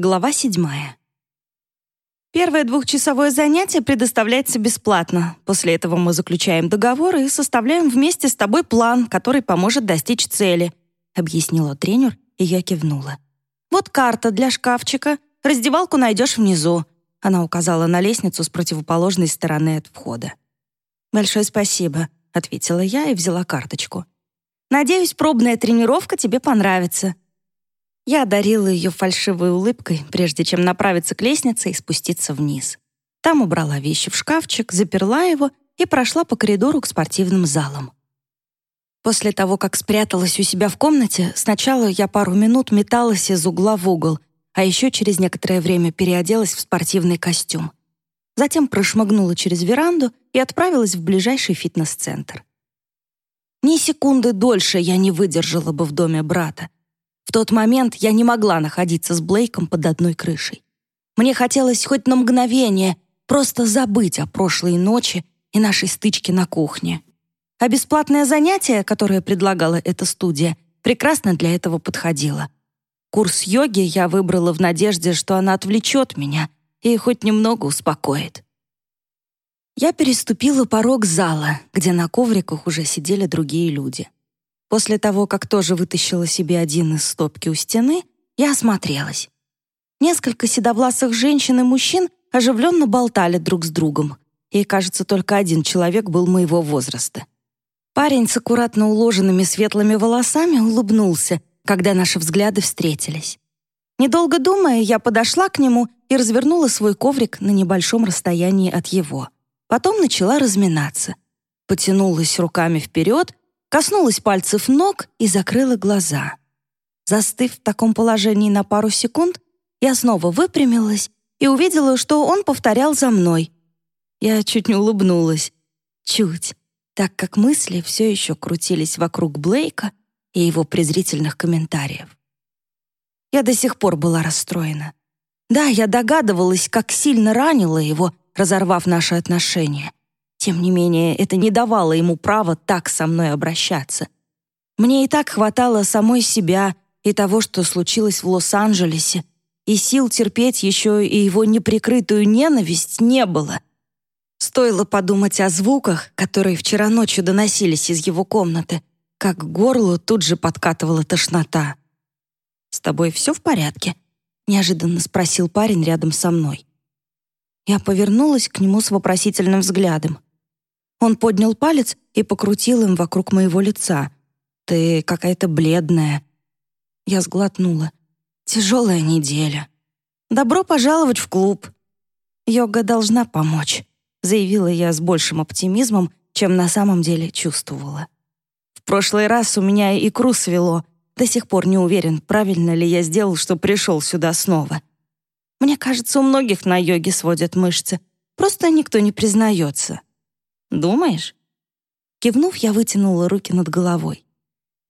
Глава седьмая. Первое двухчасовое занятие предоставляется бесплатно. После этого мы заключаем договор и составляем вместе с тобой план, который поможет достичь цели», — объяснила тренер, и я кивнула. «Вот карта для шкафчика. Раздевалку найдешь внизу». Она указала на лестницу с противоположной стороны от входа. «Большое спасибо», — ответила я и взяла карточку. «Надеюсь, пробная тренировка тебе понравится», я одарила ее фальшивой улыбкой, прежде чем направиться к лестнице и спуститься вниз. Там убрала вещи в шкафчик, заперла его и прошла по коридору к спортивным залам. После того, как спряталась у себя в комнате, сначала я пару минут металась из угла в угол, а еще через некоторое время переоделась в спортивный костюм. Затем прошмыгнула через веранду и отправилась в ближайший фитнес-центр. Ни секунды дольше я не выдержала бы в доме брата. В тот момент я не могла находиться с Блейком под одной крышей. Мне хотелось хоть на мгновение просто забыть о прошлой ночи и нашей стычке на кухне. А бесплатное занятие, которое предлагала эта студия, прекрасно для этого подходило. Курс йоги я выбрала в надежде, что она отвлечет меня и хоть немного успокоит. Я переступила порог зала, где на ковриках уже сидели другие люди. После того, как тоже вытащила себе один из стопки у стены, я осмотрелась. Несколько седовласых женщин и мужчин оживленно болтали друг с другом, и, кажется, только один человек был моего возраста. Парень с аккуратно уложенными светлыми волосами улыбнулся, когда наши взгляды встретились. Недолго думая, я подошла к нему и развернула свой коврик на небольшом расстоянии от его. Потом начала разминаться. Потянулась руками вперед коснулась пальцев ног и закрыла глаза. Застыв в таком положении на пару секунд, я снова выпрямилась и увидела, что он повторял за мной. Я чуть не улыбнулась. Чуть, так как мысли все еще крутились вокруг Блейка и его презрительных комментариев. Я до сих пор была расстроена. Да, я догадывалась, как сильно ранила его, разорвав наши отношения. Тем не менее, это не давало ему права так со мной обращаться. Мне и так хватало самой себя и того, что случилось в Лос-Анджелесе, и сил терпеть еще и его неприкрытую ненависть не было. Стоило подумать о звуках, которые вчера ночью доносились из его комнаты, как к горлу тут же подкатывала тошнота. «С тобой все в порядке?» — неожиданно спросил парень рядом со мной. Я повернулась к нему с вопросительным взглядом. Он поднял палец и покрутил им вокруг моего лица. «Ты какая-то бледная». Я сглотнула. «Тяжелая неделя. Добро пожаловать в клуб». «Йога должна помочь», — заявила я с большим оптимизмом, чем на самом деле чувствовала. В прошлый раз у меня икру свело. До сих пор не уверен, правильно ли я сделал, что пришел сюда снова. Мне кажется, у многих на йоге сводят мышцы. Просто никто не признается. Думаешь?» Кивнув, я вытянула руки над головой.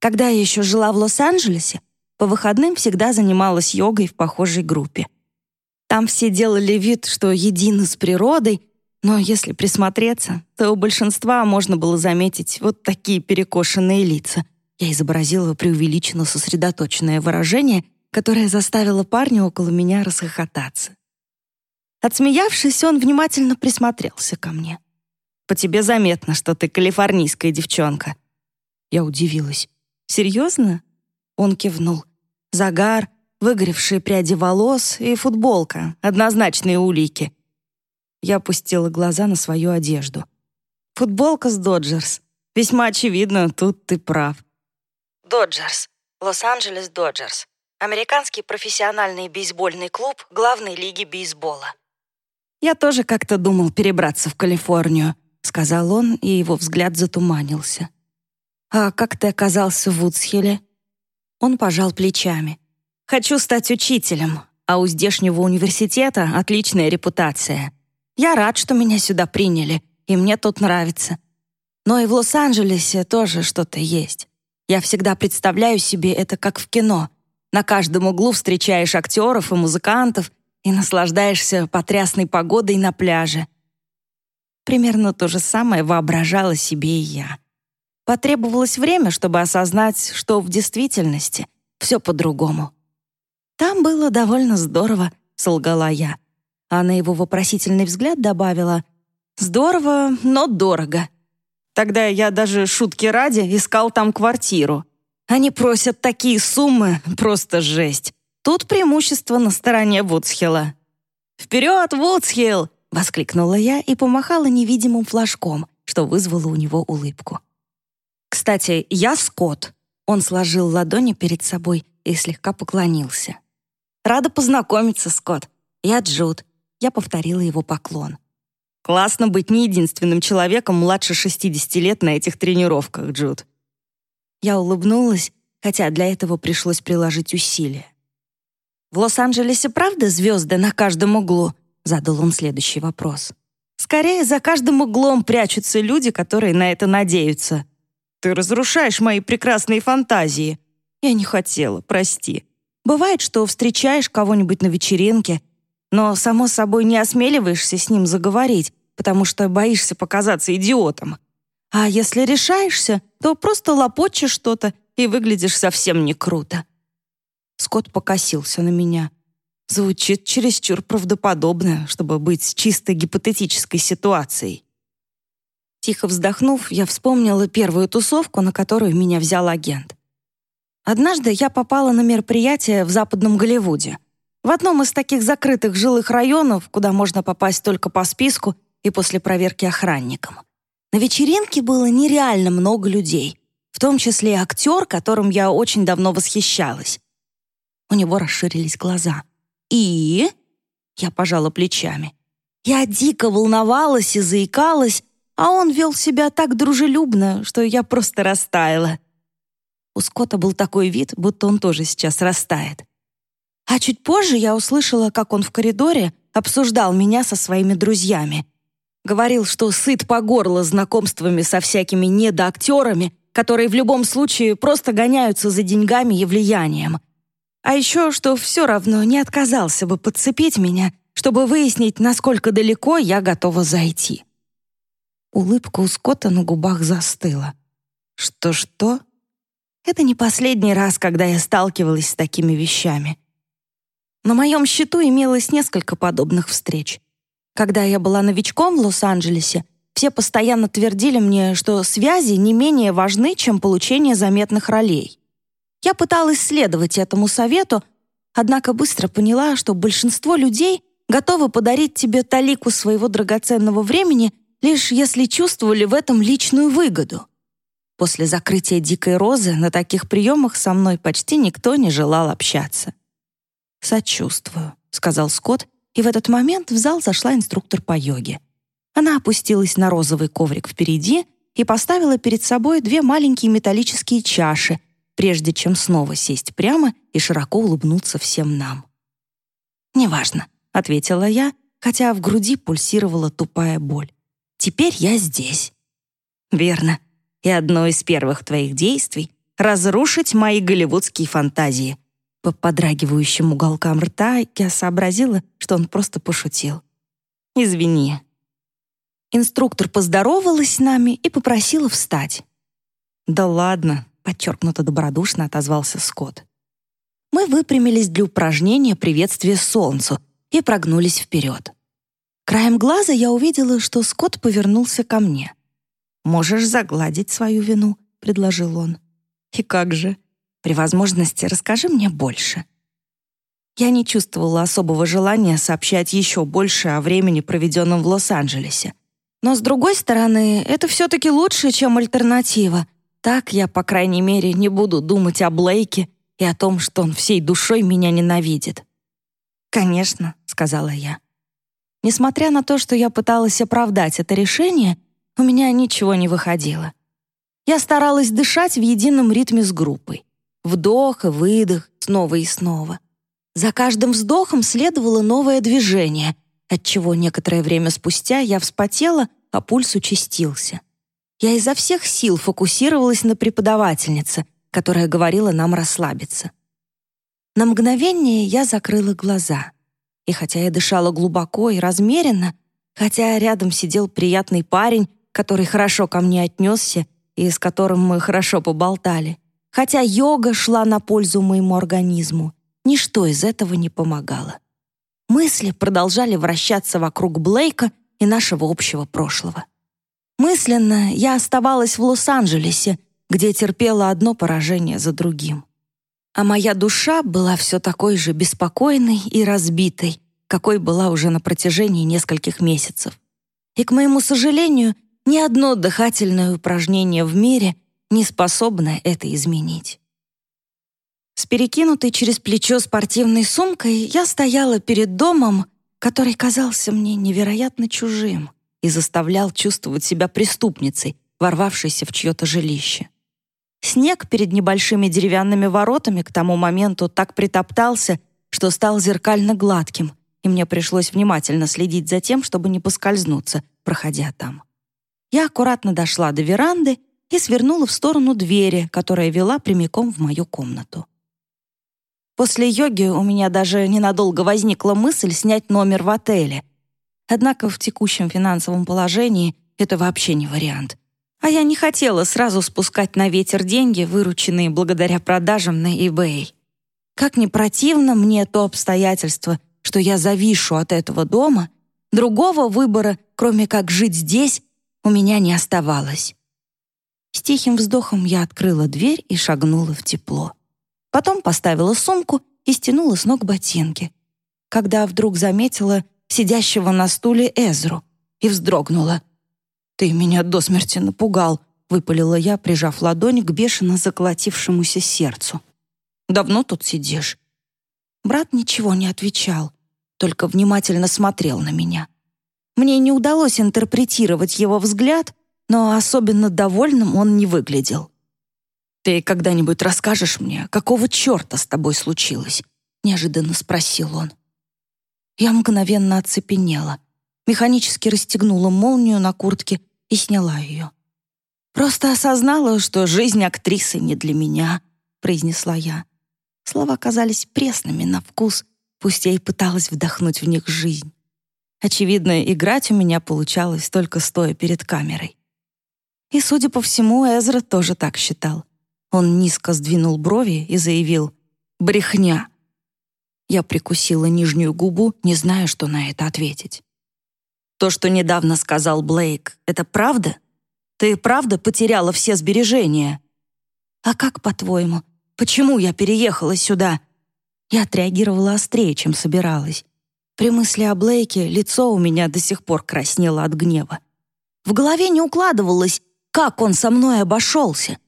Когда я еще жила в Лос-Анджелесе, по выходным всегда занималась йогой в похожей группе. Там все делали вид, что едины с природой, но если присмотреться, то у большинства можно было заметить вот такие перекошенные лица. Я изобразила преувеличенно сосредоточенное выражение, которое заставило парня около меня расхохотаться. Отсмеявшись, он внимательно присмотрелся ко мне. По тебе заметно, что ты калифорнийская девчонка». Я удивилась. «Серьезно?» Он кивнул. «Загар, выгоревшие пряди волос и футболка, однозначные улики». Я опустила глаза на свою одежду. «Футболка с Доджерс. Весьма очевидно, тут ты прав». Доджерс. Лос-Анджелес Доджерс. Американский профессиональный бейсбольный клуб главной лиги бейсбола. Я тоже как-то думал перебраться в Калифорнию сказал он, и его взгляд затуманился. «А как ты оказался в Вудсхилле?» Он пожал плечами. «Хочу стать учителем, а у здешнего университета отличная репутация. Я рад, что меня сюда приняли, и мне тут нравится. Но и в Лос-Анджелесе тоже что-то есть. Я всегда представляю себе это как в кино. На каждом углу встречаешь актеров и музыкантов и наслаждаешься потрясной погодой на пляже. Примерно то же самое воображала себе и я. Потребовалось время, чтобы осознать, что в действительности все по-другому. «Там было довольно здорово», — солгала я. А на его вопросительный взгляд добавила «Здорово, но дорого». Тогда я даже шутки ради искал там квартиру. Они просят такие суммы, просто жесть. Тут преимущество на стороне Вудсхилла. «Вперед, Вудсхилл!» — воскликнула я и помахала невидимым флажком, что вызвало у него улыбку. «Кстати, я Скотт». Он сложил ладони перед собой и слегка поклонился. «Рада познакомиться, Скотт. Я Джуд». Я повторила его поклон. «Классно быть не единственным человеком младше 60 лет на этих тренировках, Джуд». Я улыбнулась, хотя для этого пришлось приложить усилия. «В Лос-Анджелесе правда звезды на каждом углу?» — задал он следующий вопрос. «Скорее, за каждым углом прячутся люди, которые на это надеются. Ты разрушаешь мои прекрасные фантазии. Я не хотела, прости. Бывает, что встречаешь кого-нибудь на вечеринке, но, само собой, не осмеливаешься с ним заговорить, потому что боишься показаться идиотом. А если решаешься, то просто лопочешь что-то и выглядишь совсем не круто. Скотт покосился на меня. Звучит чересчур правдоподобно, чтобы быть чисто гипотетической ситуацией. Тихо вздохнув, я вспомнила первую тусовку, на которую меня взял агент. Однажды я попала на мероприятие в Западном Голливуде. В одном из таких закрытых жилых районов, куда можно попасть только по списку и после проверки охранником. На вечеринке было нереально много людей, в том числе актер, которым я очень давно восхищалась. У него расширились глаза. «И?» Я пожала плечами. Я дико волновалась и заикалась, а он вел себя так дружелюбно, что я просто растаяла. У Скотта был такой вид, будто он тоже сейчас растает. А чуть позже я услышала, как он в коридоре обсуждал меня со своими друзьями. Говорил, что сыт по горло знакомствами со всякими недоактерами, которые в любом случае просто гоняются за деньгами и влиянием. А еще, что все равно не отказался бы подцепить меня, чтобы выяснить, насколько далеко я готова зайти. Улыбка у Скотта на губах застыла. Что-что? Это не последний раз, когда я сталкивалась с такими вещами. На моем счету имелось несколько подобных встреч. Когда я была новичком в Лос-Анджелесе, все постоянно твердили мне, что связи не менее важны, чем получение заметных ролей. Я пыталась следовать этому совету, однако быстро поняла, что большинство людей готовы подарить тебе талику своего драгоценного времени, лишь если чувствовали в этом личную выгоду. После закрытия «Дикой розы» на таких приемах со мной почти никто не желал общаться. «Сочувствую», — сказал Скотт, и в этот момент в зал зашла инструктор по йоге. Она опустилась на розовый коврик впереди и поставила перед собой две маленькие металлические чаши, прежде чем снова сесть прямо и широко улыбнуться всем нам. «Неважно», — ответила я, хотя в груди пульсировала тупая боль. «Теперь я здесь». «Верно. И одно из первых твоих действий — разрушить мои голливудские фантазии». По подрагивающим уголкам рта я сообразила, что он просто пошутил. «Извини». Инструктор поздоровалась с нами и попросила встать. «Да ладно, подчеркнуто добродушно отозвался Скотт. Мы выпрямились для упражнения приветствия солнцу и прогнулись вперед. Краем глаза я увидела, что Скотт повернулся ко мне. «Можешь загладить свою вину», — предложил он. «И как же? При возможности расскажи мне больше». Я не чувствовала особого желания сообщать еще больше о времени, проведенном в Лос-Анджелесе. Но, с другой стороны, это все-таки лучше, чем альтернатива — так я, по крайней мере, не буду думать о Блейке и о том, что он всей душой меня ненавидит. «Конечно», — сказала я. Несмотря на то, что я пыталась оправдать это решение, у меня ничего не выходило. Я старалась дышать в едином ритме с группой. Вдох и выдох, снова и снова. За каждым вздохом следовало новое движение, отчего некоторое время спустя я вспотела, а пульс участился. Я изо всех сил фокусировалась на преподавательнице, которая говорила нам расслабиться. На мгновение я закрыла глаза. И хотя я дышала глубоко и размеренно, хотя рядом сидел приятный парень, который хорошо ко мне отнесся и с которым мы хорошо поболтали, хотя йога шла на пользу моему организму, ничто из этого не помогало. Мысли продолжали вращаться вокруг Блейка и нашего общего прошлого. Мысленно я оставалась в Лос-Анджелесе, где терпела одно поражение за другим. А моя душа была все такой же беспокойной и разбитой, какой была уже на протяжении нескольких месяцев. И, к моему сожалению, ни одно дыхательное упражнение в мире не способно это изменить. С перекинутой через плечо спортивной сумкой я стояла перед домом, который казался мне невероятно чужим и заставлял чувствовать себя преступницей, ворвавшейся в чье-то жилище. Снег перед небольшими деревянными воротами к тому моменту так притоптался, что стал зеркально гладким, и мне пришлось внимательно следить за тем, чтобы не поскользнуться, проходя там. Я аккуратно дошла до веранды и свернула в сторону двери, которая вела прямиком в мою комнату. После йоги у меня даже ненадолго возникла мысль снять номер в отеле. Однако в текущем финансовом положении это вообще не вариант. А я не хотела сразу спускать на ветер деньги, вырученные благодаря продажам на eBay. Как ни противно мне то обстоятельство, что я завишу от этого дома, другого выбора, кроме как жить здесь, у меня не оставалось. С тихим вздохом я открыла дверь и шагнула в тепло. Потом поставила сумку и стянула с ног ботинки. Когда вдруг заметила сидящего на стуле Эзру и вздрогнула. «Ты меня до смерти напугал», — выпалила я, прижав ладонь к бешено заколотившемуся сердцу. «Давно тут сидишь?» Брат ничего не отвечал, только внимательно смотрел на меня. Мне не удалось интерпретировать его взгляд, но особенно довольным он не выглядел. «Ты когда-нибудь расскажешь мне, какого черта с тобой случилось?» — неожиданно спросил он. Я мгновенно оцепенела, механически расстегнула молнию на куртке и сняла ее. «Просто осознала, что жизнь актрисы не для меня», — произнесла я. Слова казались пресными на вкус, пусть я и пыталась вдохнуть в них жизнь. Очевидно, играть у меня получалось только стоя перед камерой. И, судя по всему, Эзра тоже так считал. Он низко сдвинул брови и заявил «Брехня». Я прикусила нижнюю губу, не зная, что на это ответить. То, что недавно сказал Блейк, это правда? Ты правда потеряла все сбережения? А как, по-твоему, почему я переехала сюда? Я отреагировала острее, чем собиралась. При мысли о Блейке лицо у меня до сих пор краснело от гнева. В голове не укладывалось, как он со мной обошелся.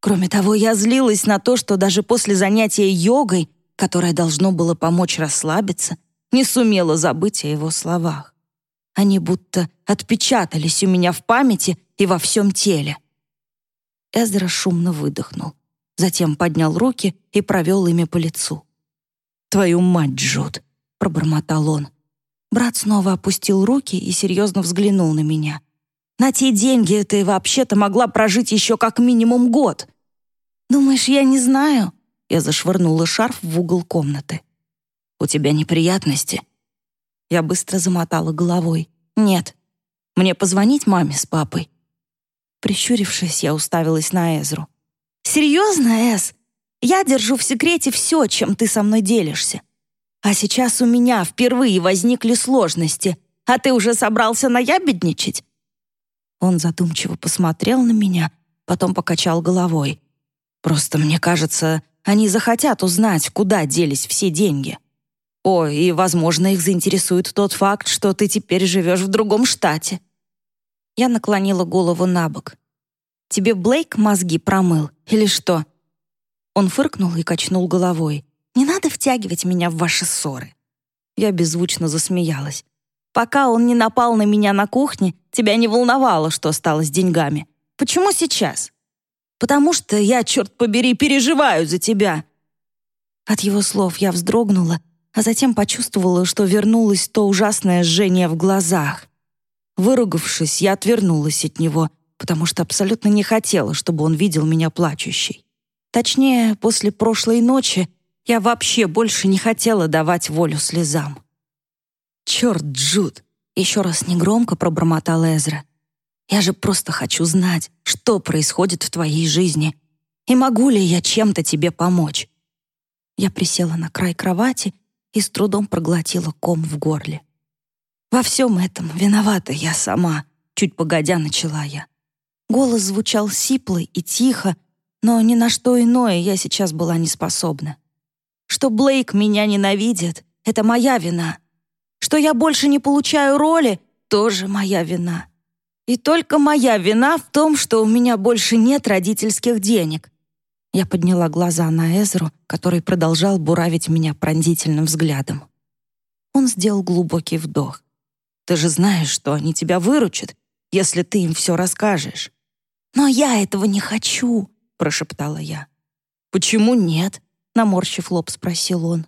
Кроме того, я злилась на то, что даже после занятия йогой, которое должно было помочь расслабиться, не сумела забыть о его словах. Они будто отпечатались у меня в памяти и во всем теле. Эзра шумно выдохнул, затем поднял руки и провел ими по лицу. «Твою мать, Джуд!» — пробормотал он. Брат снова опустил руки и серьезно взглянул на меня. «На те деньги ты вообще-то могла прожить еще как минимум год!» «Думаешь, я не знаю?» Я зашвырнула шарф в угол комнаты. «У тебя неприятности?» Я быстро замотала головой. «Нет. Мне позвонить маме с папой?» Прищурившись, я уставилась на Эзру. «Серьезно, Эз? Я держу в секрете все, чем ты со мной делишься. А сейчас у меня впервые возникли сложности, а ты уже собрался наябедничать?» Он задумчиво посмотрел на меня, потом покачал головой. «Просто мне кажется, они захотят узнать, куда делись все деньги». О, и, возможно, их заинтересует тот факт, что ты теперь живешь в другом штате. Я наклонила голову на бок. Тебе Блейк мозги промыл или что? Он фыркнул и качнул головой. Не надо втягивать меня в ваши ссоры. Я беззвучно засмеялась. Пока он не напал на меня на кухне, тебя не волновало, что стало с деньгами. Почему сейчас? Потому что я, черт побери, переживаю за тебя. От его слов я вздрогнула а затем почувствовала, что вернулось то ужасное жжение в глазах. Выругавшись, я отвернулась от него, потому что абсолютно не хотела, чтобы он видел меня плачущей. Точнее, после прошлой ночи я вообще больше не хотела давать волю слезам. «Черт, Джуд!» — еще раз негромко пробормотал Эзра. «Я же просто хочу знать, что происходит в твоей жизни, и могу ли я чем-то тебе помочь. Я присела на край кровати и с трудом проглотила ком в горле. «Во всем этом виновата я сама», — чуть погодя начала я. Голос звучал сипло и тихо, но ни на что иное я сейчас была не способна. Что Блейк меня ненавидит — это моя вина. Что я больше не получаю роли — тоже моя вина. И только моя вина в том, что у меня больше нет родительских денег. Я подняла глаза на Эзру, который продолжал буравить меня пронзительным взглядом. Он сделал глубокий вдох. «Ты же знаешь, что они тебя выручат, если ты им все расскажешь». «Но я этого не хочу», — прошептала я. «Почему нет?» — наморщив лоб, спросил он.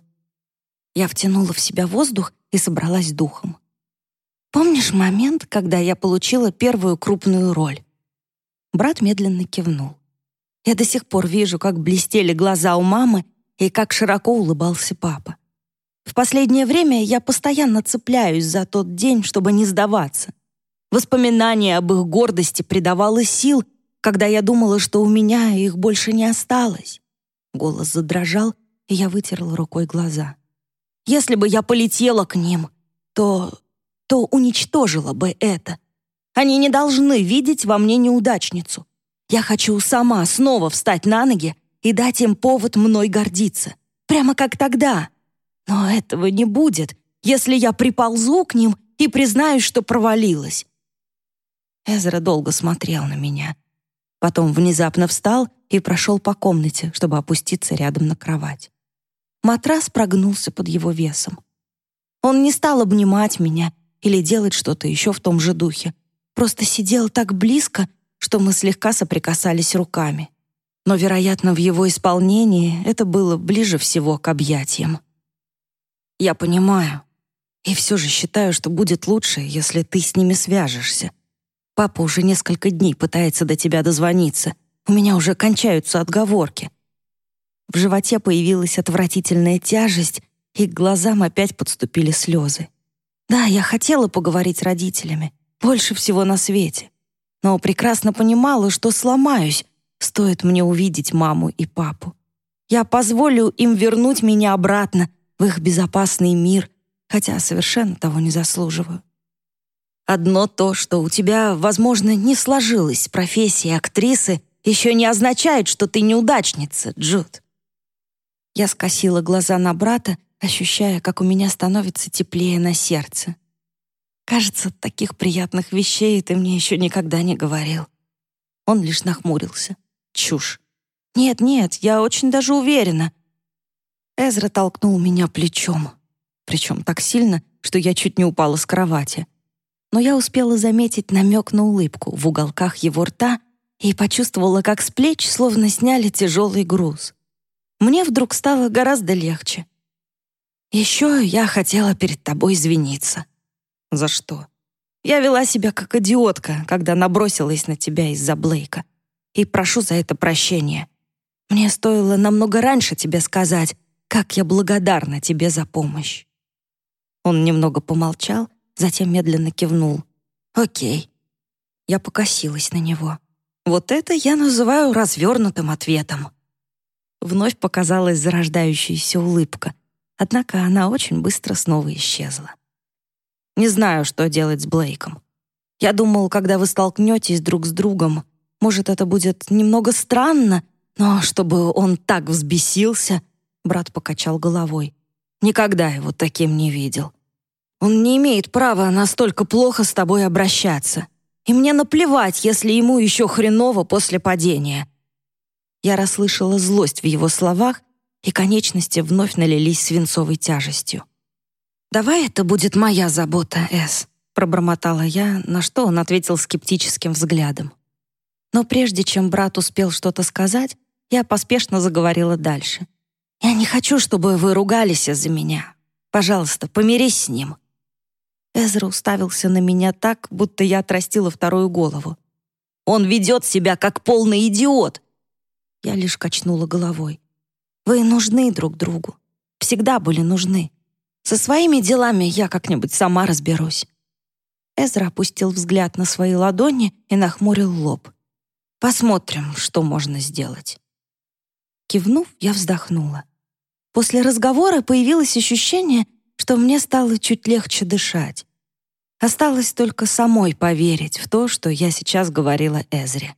Я втянула в себя воздух и собралась духом. «Помнишь момент, когда я получила первую крупную роль?» Брат медленно кивнул. Я до сих пор вижу, как блестели глаза у мамы и как широко улыбался папа. В последнее время я постоянно цепляюсь за тот день, чтобы не сдаваться. Воспоминание об их гордости придавало сил, когда я думала, что у меня их больше не осталось. Голос задрожал, и я вытерла рукой глаза. Если бы я полетела к ним, то... то уничтожила бы это. Они не должны видеть во мне неудачницу. Я хочу сама снова встать на ноги и дать им повод мной гордиться. Прямо как тогда. Но этого не будет, если я приползу к ним и признаюсь, что провалилась. Эзра долго смотрел на меня. Потом внезапно встал и прошел по комнате, чтобы опуститься рядом на кровать. Матрас прогнулся под его весом. Он не стал обнимать меня или делать что-то еще в том же духе. Просто сидел так близко, что мы слегка соприкасались руками. Но, вероятно, в его исполнении это было ближе всего к объятиям. «Я понимаю. И все же считаю, что будет лучше, если ты с ними свяжешься. Папа уже несколько дней пытается до тебя дозвониться. У меня уже кончаются отговорки». В животе появилась отвратительная тяжесть, и к глазам опять подступили слезы. Да, я хотела поговорить с родителями. Больше всего на свете но прекрасно понимала, что сломаюсь, стоит мне увидеть маму и папу. Я позволю им вернуть меня обратно в их безопасный мир, хотя совершенно того не заслуживаю. Одно то, что у тебя, возможно, не сложилось профессия актрисы, еще не означает, что ты неудачница, Джуд. Я скосила глаза на брата, ощущая, как у меня становится теплее на сердце. Кажется, таких приятных вещей ты мне еще никогда не говорил. Он лишь нахмурился. Чушь. Нет, нет, я очень даже уверена. Эзра толкнул меня плечом. Причем так сильно, что я чуть не упала с кровати. Но я успела заметить намек на улыбку в уголках его рта и почувствовала, как с плеч словно сняли тяжелый груз. Мне вдруг стало гораздо легче. «Еще я хотела перед тобой извиниться», за что? Я вела себя как идиотка, когда набросилась на тебя из-за Блейка. И прошу за это прощения. Мне стоило намного раньше тебе сказать, как я благодарна тебе за помощь». Он немного помолчал, затем медленно кивнул. «Окей». Я покосилась на него. Вот это я называю развернутым ответом. Вновь показалась зарождающаяся улыбка, однако она очень быстро снова исчезла. Не знаю, что делать с Блейком. Я думал, когда вы столкнетесь друг с другом, может, это будет немного странно, но чтобы он так взбесился, брат покачал головой. Никогда его таким не видел. Он не имеет права настолько плохо с тобой обращаться. И мне наплевать, если ему еще хреново после падения. Я расслышала злость в его словах, и конечности вновь налились свинцовой тяжестью. «Давай это будет моя забота, Эс», — пробормотала я, на что он ответил скептическим взглядом. Но прежде чем брат успел что-то сказать, я поспешно заговорила дальше. «Я не хочу, чтобы вы ругались из-за меня. Пожалуйста, помирись с ним». Эзра уставился на меня так, будто я отрастила вторую голову. «Он ведет себя как полный идиот!» Я лишь качнула головой. «Вы нужны друг другу. Всегда были нужны. Со своими делами я как-нибудь сама разберусь». Эзра опустил взгляд на свои ладони и нахмурил лоб. «Посмотрим, что можно сделать». Кивнув, я вздохнула. После разговора появилось ощущение, что мне стало чуть легче дышать. Осталось только самой поверить в то, что я сейчас говорила Эзре.